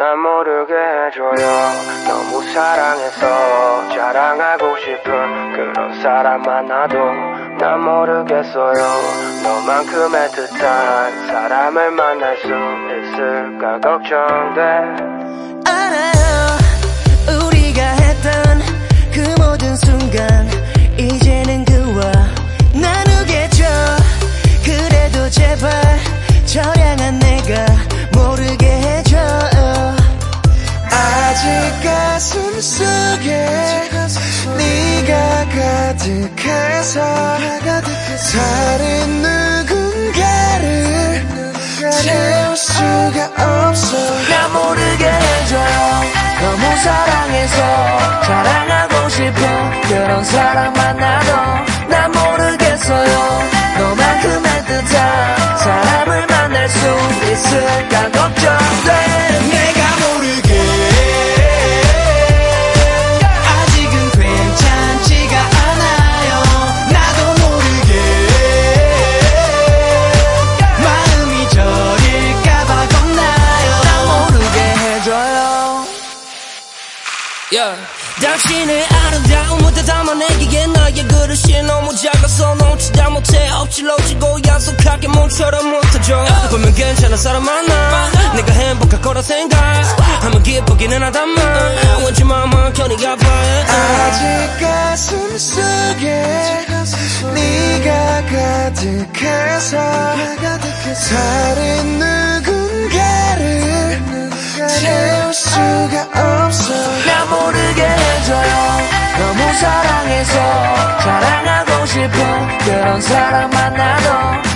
난 모르게 해줘요. 너무 사랑해서 자랑하고 싶은 그런 사람 만나도 난 모르겠어요. 너만큼 애틋한 사람을 만날 수 있을까 걱정돼. 알아요 아직 가슴 속에 네가 가득해서 다른 누군가를 채울 수가 없어. 나 모르게 해줘요 너무 사랑해서 자랑하고 싶어. 그런 사람 만나도 난 모르겠어요. 너만큼 애틋한 사람을 만날 수 있을까 yeah. 당신의 아름다운 무대 담아내기에 나의 그릇이 너무 작아서 놓치다 못해 억지로 지고 약속하게 몸처럼 못해줘. 보면 괜찮은 사람 만나 내가 행복할 거라 생각하면 기쁘기는 하다만 왠지 마음은 견이 아파해 아직 가슴 속에 네가 가득해서 다른 누군가를 채울 수가 없어 사랑해서 자랑하고 싶어. 그런 사람 만나도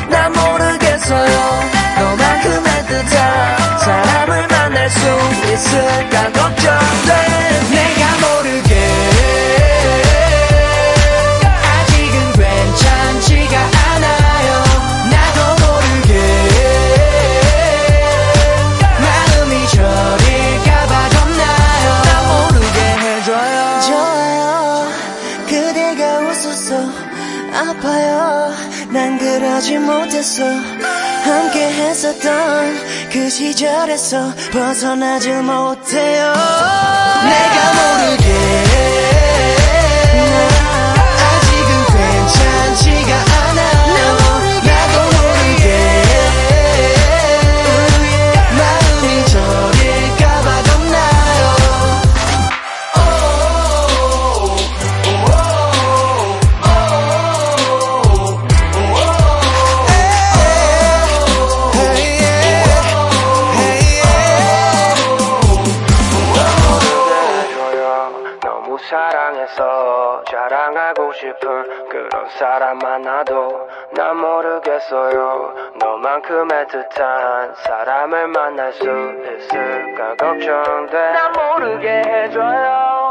아파요. 난 그러지 못했어. 함께 했었던 그 시절에서 벗어나질 못해요 사랑해서 자랑하고 싶은 그런 사람 만나도 난 모르겠어요. 너만큼 애틋한 사람을 만날 수 있을까 걱정돼. 난 모르게 해줘요